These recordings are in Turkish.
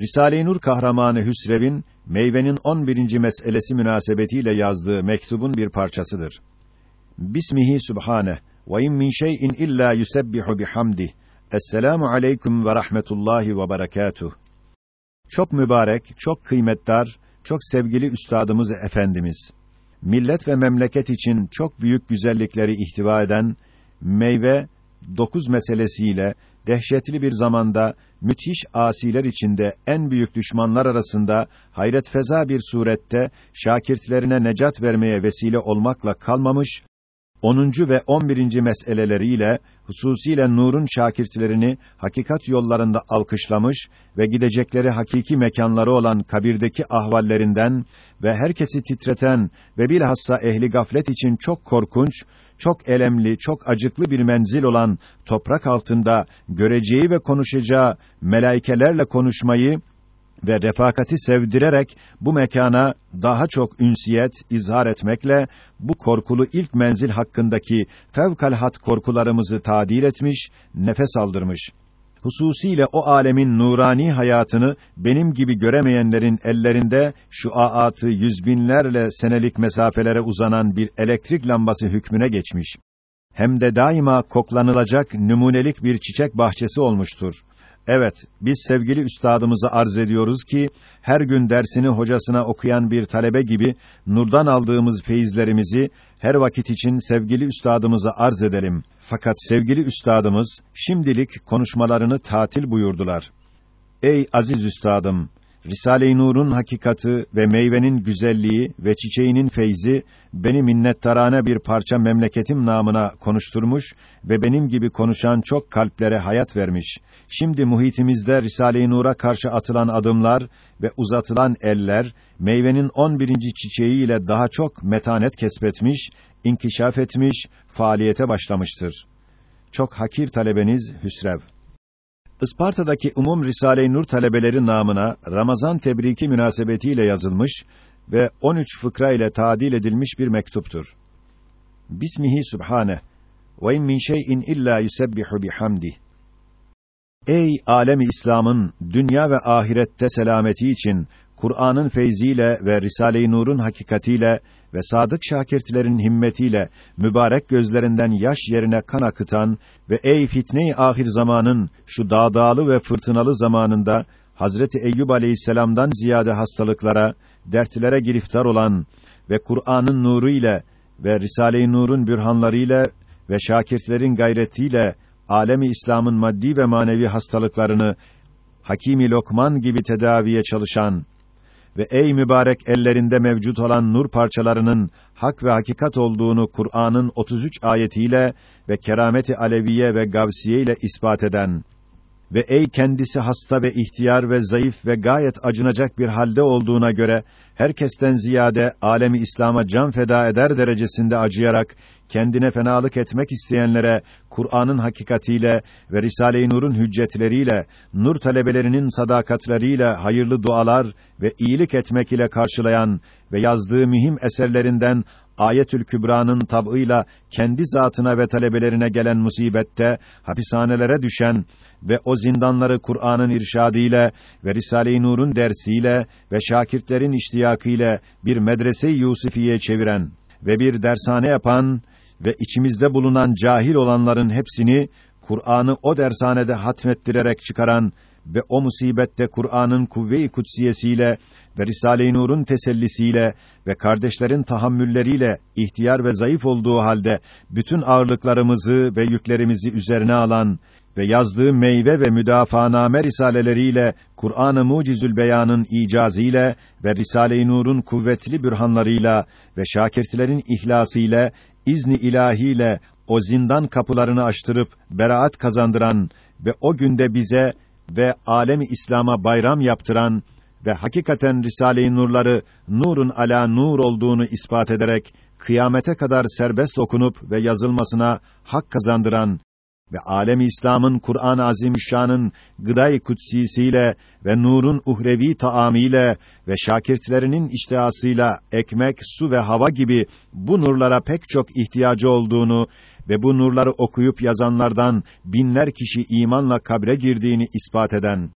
Risale-i Nur kahramanı Hüsrev'in meyvenin 11. meselesi münasebetiyle yazdığı mektubun bir parçasıdır. Bismihi Subhane ve in min şey'in illa yusebbihu bihamdih. Esselamu aleyküm ve rahmetullahi ve berekatuh. Çok mübarek, çok kıymetdar, çok sevgili üstadımız efendimiz. Millet ve memleket için çok büyük güzellikleri ihtiva eden meyve dokuz meselesiyle dehşetli bir zamanda müthiş asiler içinde en büyük düşmanlar arasında hayret feza bir surette şakirtlerine necat vermeye vesile olmakla kalmamış 10. ve 11. meseleleriyle hususiyle Nur'un şakirtlerini hakikat yollarında alkışlamış ve gidecekleri hakiki mekanları olan kabirdeki ahvallerinden ve herkesi titreten ve bilhassa ehli gaflet için çok korkunç, çok elemli, çok acıklı bir menzil olan toprak altında göreceği ve konuşacağı melaikelerle konuşmayı ve refakati sevdirerek bu mekana daha çok ünsiyet izhar etmekle bu korkulu ilk menzil hakkındaki fevkalhat korkularımızı tadil etmiş, nefes aldırmış. Hususiyle o alemin nurani hayatını benim gibi göremeyenlerin ellerinde şu aatı yüz binlerle senelik mesafelere uzanan bir elektrik lambası hükmüne geçmiş. Hem de daima koklanılacak numunelik bir çiçek bahçesi olmuştur. Evet, biz sevgili üstadımıza arz ediyoruz ki, her gün dersini hocasına okuyan bir talebe gibi, nurdan aldığımız feyizlerimizi, her vakit için sevgili üstadımıza arz edelim. Fakat sevgili üstadımız, şimdilik konuşmalarını tatil buyurdular. Ey aziz üstadım! Risale-i Nur'un hakikati ve meyvenin güzelliği ve çiçeğinin feyzi beni minnettarane bir parça memleketim namına konuşturmuş ve benim gibi konuşan çok kalplere hayat vermiş. Şimdi muhitimizde Risale-i Nur'a karşı atılan adımlar ve uzatılan eller meyvenin 11. çiçeğiyle daha çok metanet kesbetmiş, inkişaf etmiş, faaliyete başlamıştır. Çok hakir talebeniz Hüsrev Isparta'daki Umum Risale-i Nur talebeleri namına Ramazan tebriki münasebetiyle yazılmış ve 13 fıkra ile tadil edilmiş bir mektuptur. Bismihi Subhane ve in min şey'in illa yusebbihu bihamdi. Ey alemi İslam'ın dünya ve ahirette selameti için Kur'an'ın feyziyle ve Risale-i Nur'un hakikatiyle ve sadık şakirtlerin himmetiyle mübarek gözlerinden yaş yerine kan akıtan ve ey fitne-i ahir zamanın şu dağdağlı ve fırtınalı zamanında Hazreti Eyyub Aleyhisselam'dan ziyade hastalıklara, dertlere giriftar olan ve Kur'an'ın nuru ile ve Risale-i Nur'un bürhanları ile ve şakirtlerin gayretiyle alemi İslam'ın maddi ve manevi hastalıklarını Hakimi Lokman gibi tedaviye çalışan ve ey mübarek ellerinde mevcut olan nur parçalarının hak ve hakikat olduğunu Kur'an'ın 33 ayetiyle ve kerameti aleviye ve gavsiye ile ispat eden ve ey kendisi hasta ve ihtiyar ve zayıf ve gayet acınacak bir halde olduğuna göre herkesten ziyade alemi İslam'a can feda eder derecesinde acıyarak kendine fenalık etmek isteyenlere Kur'an'ın hakikatiyle ve Risale-i Nur'un hüccetleriyle, nur talebelerinin sadakatleriyle hayırlı dualar ve iyilik etmek ile karşılayan ve yazdığı mühim eserlerinden Ayetül Kübra'nın tab'ıyla kendi zatına ve talebelerine gelen musibette hapishanelere düşen ve o zindanları Kur'an'ın irşadıyla ve Risale-i Nur'un dersiyle ve şakirtlerin iştiyakıyla bir medrese-i Yusufiye çeviren ve bir dershane yapan ve içimizde bulunan cahil olanların hepsini Kur'an'ı o dershanede hatmettirerek çıkaran ve o musibette Kur'an'ın kuvve-i kutsiyesiyle ve Risale-i Nur'un tesellisiyle ve kardeşlerin tahammülleriyle ihtiyar ve zayıf olduğu halde bütün ağırlıklarımızı ve yüklerimizi üzerine alan ve yazdığı meyve ve müdafaaname risaleleriyle Kur'an-ı Mucizül Beyan'ın icazıyla ve Risale-i Nur'un kuvvetli bürhanlarıyla ve şakirtlerin ihlasıyla izni ilahiyle o zindan kapılarını açtırıp beraat kazandıran ve o günde bize ve alemi İslam'a bayram yaptıran ve hakikaten Risale-i Nurları nurun ala nur olduğunu ispat ederek kıyamete kadar serbest okunup ve yazılmasına hak kazandıran ve alem İslam'ın Kur'an-ı Azimüşşan'ın gıday kutsisiyle ve nurun uhrevi taamiyle ve şakirtlerinin iştihasıyla ekmek, su ve hava gibi bu nurlara pek çok ihtiyacı olduğunu ve bu nurları okuyup yazanlardan binler kişi imanla kabre girdiğini ispat eden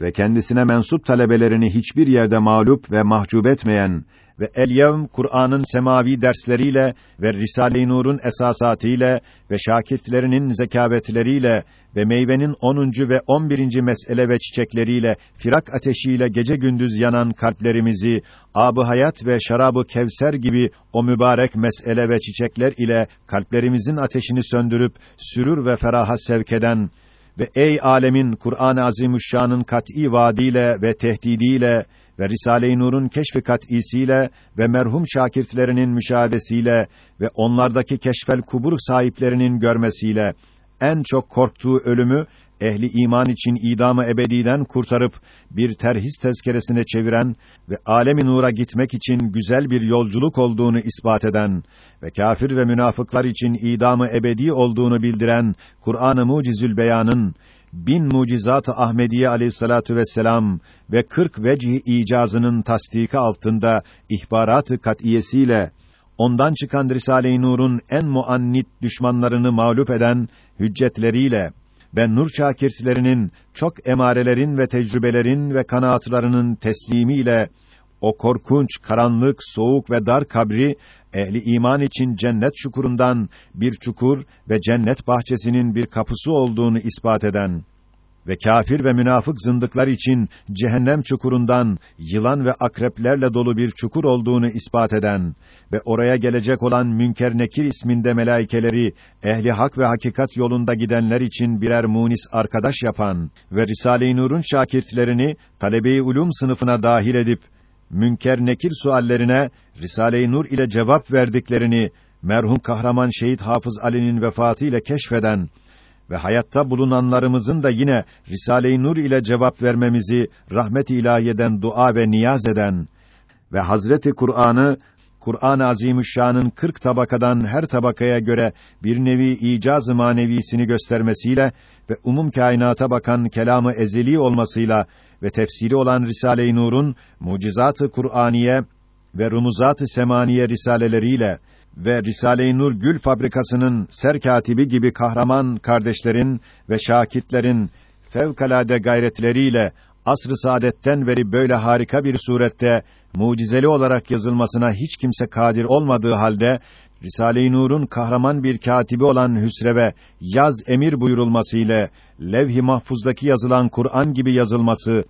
ve kendisine mensup talebelerini hiçbir yerde mağlup ve mahcup etmeyen ve el yevm Kur'an'ın semavi dersleriyle ve Risale-i Nur'un esasatıyla ve şakirtlerinin zekavetleriyle ve meyvenin 10. ve 11. mesele ve çiçekleriyle firak ateşiyle gece gündüz yanan kalplerimizi ab hayat ve şarabı kevser gibi o mübarek mesele ve çiçekler ile kalplerimizin ateşini söndürüp sürür ve feraha sevk eden ve ey alemin Kur'an-ı Azimüşşan'ın kat'î vaadiyle ve tehdidiyle ve Risale-i Nur'un keşf-i kat'isiyle ve merhum şakirtlerinin müşahedesiyle ve onlardaki keşfel kubur sahiplerinin görmesiyle en çok korktuğu ölümü ehli iman için idamı ebediden kurtarıp bir terhis tezkeresine çeviren ve alemi nura gitmek için güzel bir yolculuk olduğunu ispat eden ve kafir ve münafıklar için idamı ebedi olduğunu bildiren Kur'an-ı Mucizül Beyan'ın bin mucizat-ı Ahmediye aleyhissalatu vesselam ve kırk vecih icazının tasdiki altında ihbarat-ı kat'iyesiyle ondan çıkan Risale-i Nur'un en muannit düşmanlarını mağlup eden hüccetleriyle ve nur şakirtlerinin çok emarelerin ve tecrübelerin ve kanaatlarının teslimiyle o korkunç, karanlık, soğuk ve dar kabri ehli iman için cennet çukurundan bir çukur ve cennet bahçesinin bir kapısı olduğunu ispat eden ve kafir ve münafık zındıklar için cehennem çukurundan yılan ve akreplerle dolu bir çukur olduğunu ispat eden ve oraya gelecek olan Münker Nekir isminde melaikeleri ehli hak ve hakikat yolunda gidenler için birer munis arkadaş yapan ve Risale-i Nur'un şakirtlerini talebe-i ulum sınıfına dahil edip Münker Nekir suallerine Risale-i Nur ile cevap verdiklerini merhum kahraman şehit Hafız Ali'nin vefatı ile keşfeden ve hayatta bulunanlarımızın da yine Risale-i Nur ile cevap vermemizi rahmet-i ilahiyeden dua ve niyaz eden ve Hazreti Kur'an'ı Kur'an-ı Azimüşşan'ın 40 tabakadan her tabakaya göre bir nevi icaz-ı manevisini göstermesiyle ve umum kainata bakan kelamı ezeli olmasıyla ve tefsiri olan Risale-i Nur'un mucizat-ı Kur'aniye ve rumuzat-ı semaniye risaleleriyle ve Risale-i Nur Gül Fabrikası'nın serkatibi gibi kahraman kardeşlerin ve şakitlerin fevkalade gayretleriyle asr-ı saadetten beri böyle harika bir surette mucizeli olarak yazılmasına hiç kimse kadir olmadığı halde Risale-i Nur'un kahraman bir katibi olan Hüsrev'e yaz emir buyurulması ile levh-i mahfuzdaki yazılan Kur'an gibi yazılması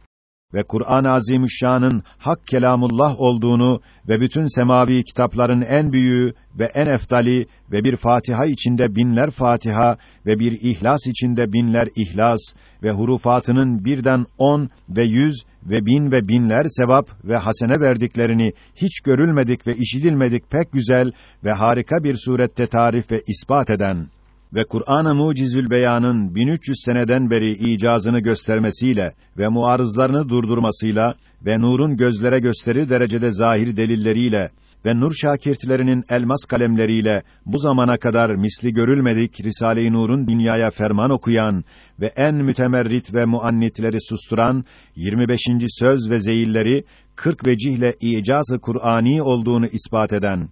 ve Kur'an-ı Azimüşşan'ın hak kelamullah olduğunu ve bütün semavi kitapların en büyüğü ve en eftali ve bir Fatiha içinde binler Fatiha ve bir İhlas içinde binler İhlas ve hurufatının birden on ve yüz ve bin ve binler sevap ve hasene verdiklerini hiç görülmedik ve işitilmedik pek güzel ve harika bir surette tarif ve ispat eden ve Kur'an-ı Mucizül Beyan'ın 1300 seneden beri icazını göstermesiyle ve muarızlarını durdurmasıyla ve nurun gözlere gösterir derecede zahir delilleriyle ve nur şakirtlerinin elmas kalemleriyle bu zamana kadar misli görülmedik Risale-i Nur'un dünyaya ferman okuyan ve en mütemerrit ve muannitleri susturan 25. söz ve zeyilleri 40 vecihle icazı Kur'ani olduğunu ispat eden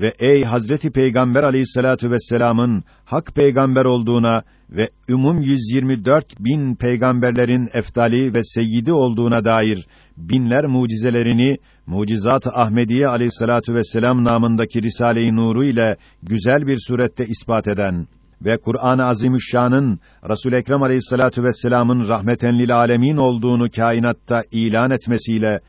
ve ey Hazreti Peygamber Aleyhissalatu vesselam'ın hak peygamber olduğuna ve umum 124 bin peygamberlerin eftali ve seyyidi olduğuna dair binler mucizelerini Mucizat-ı Ahmediye Aleyhissalatu vesselam namındaki Risale-i Nuru ile güzel bir surette ispat eden ve Kur'an-ı Azimüşşan'ın Resul Ekrem Aleyhissalatu vesselam'ın rahmeten lil alemin olduğunu kainatta ilan etmesiyle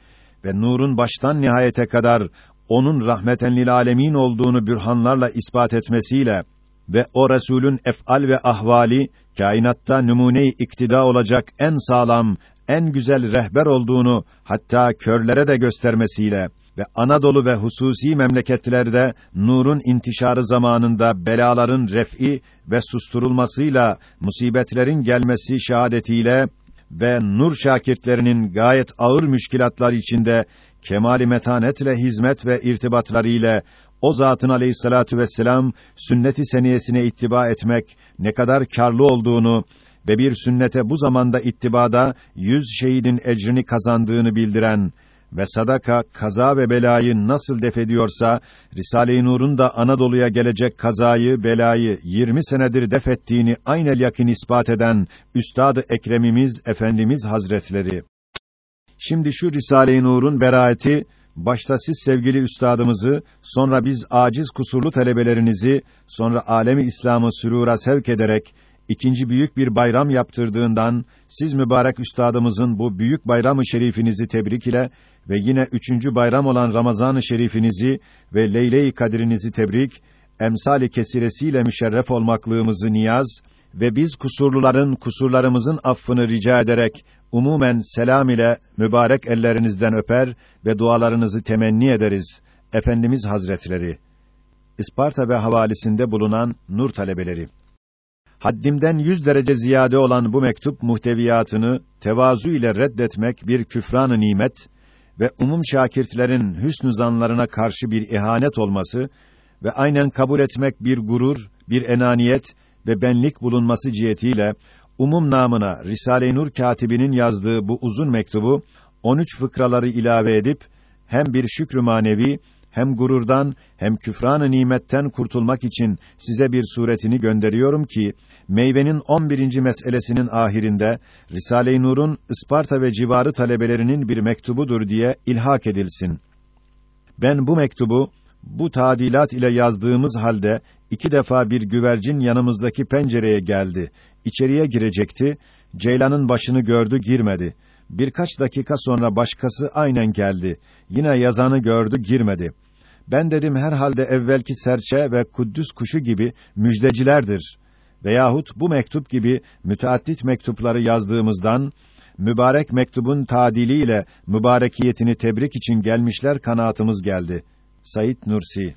ve nurun baştan nihayete kadar onun rahmeten lil alemin olduğunu bürhanlarla ispat etmesiyle ve o Resulün ef'al ve ahvali kainatta numune-i iktida olacak en sağlam, en güzel rehber olduğunu hatta körlere de göstermesiyle ve Anadolu ve hususi memleketlerde nurun intişarı zamanında belaların ref'i ve susturulmasıyla musibetlerin gelmesi şahadetiyle ve nur şakirtlerinin gayet ağır müşkilatlar içinde kemali metanetle hizmet ve irtibatlarıyla o zatın aleyhissalatu vesselam sünnet-i seniyesine ittiba etmek ne kadar karlı olduğunu ve bir sünnete bu zamanda ittibada yüz şehidin ecrini kazandığını bildiren ve sadaka kaza ve belayı nasıl def ediyorsa Risale-i Nur'un da Anadolu'ya gelecek kazayı belayı 20 senedir def ettiğini aynel yakın ispat eden Üstad-ı Ekremimiz Efendimiz Hazretleri Şimdi şu Risale-i Nur'un beraati başta siz sevgili üstadımızı, sonra biz aciz kusurlu talebelerinizi, sonra alemi İslam'ı sürura sevk ederek ikinci büyük bir bayram yaptırdığından siz mübarek üstadımızın bu büyük bayramı şerifinizi tebrik ile ve yine üçüncü bayram olan Ramazan-ı şerifinizi ve Leyle-i Kadirinizi tebrik, emsali kesiresiyle müşerref olmaklığımızı niyaz ve biz kusurluların kusurlarımızın affını rica ederek umumen selam ile mübarek ellerinizden öper ve dualarınızı temenni ederiz efendimiz Hazretleri. Isparta ve havalisinde bulunan nur talebeleri. Haddimden yüz derece ziyade olan bu mektup muhteviyatını tevazu ile reddetmek bir küfran-ı nimet ve umum şakirtlerin hüsnü zanlarına karşı bir ihanet olması ve aynen kabul etmek bir gurur, bir enaniyet ve benlik bulunması cihetiyle umum namına Risale-i Nur katibinin yazdığı bu uzun mektubu 13 fıkraları ilave edip hem bir şükrü manevi hem gururdan hem küfran-ı nimetten kurtulmak için size bir suretini gönderiyorum ki meyvenin 11. meselesinin ahirinde Risale-i Nur'un Isparta ve civarı talebelerinin bir mektubudur diye ilhak edilsin. Ben bu mektubu bu tadilat ile yazdığımız halde iki defa bir güvercin yanımızdaki pencereye geldi. İçeriye girecekti. Ceylanın başını gördü, girmedi. Birkaç dakika sonra başkası aynen geldi. Yine yazanı gördü, girmedi. Ben dedim herhalde evvelki serçe ve kuddüs kuşu gibi müjdecilerdir. Veyahut bu mektup gibi müteaddit mektupları yazdığımızdan mübarek mektubun tadiliyle mübarekiyetini tebrik için gelmişler kanaatımız geldi. Sayit Nursi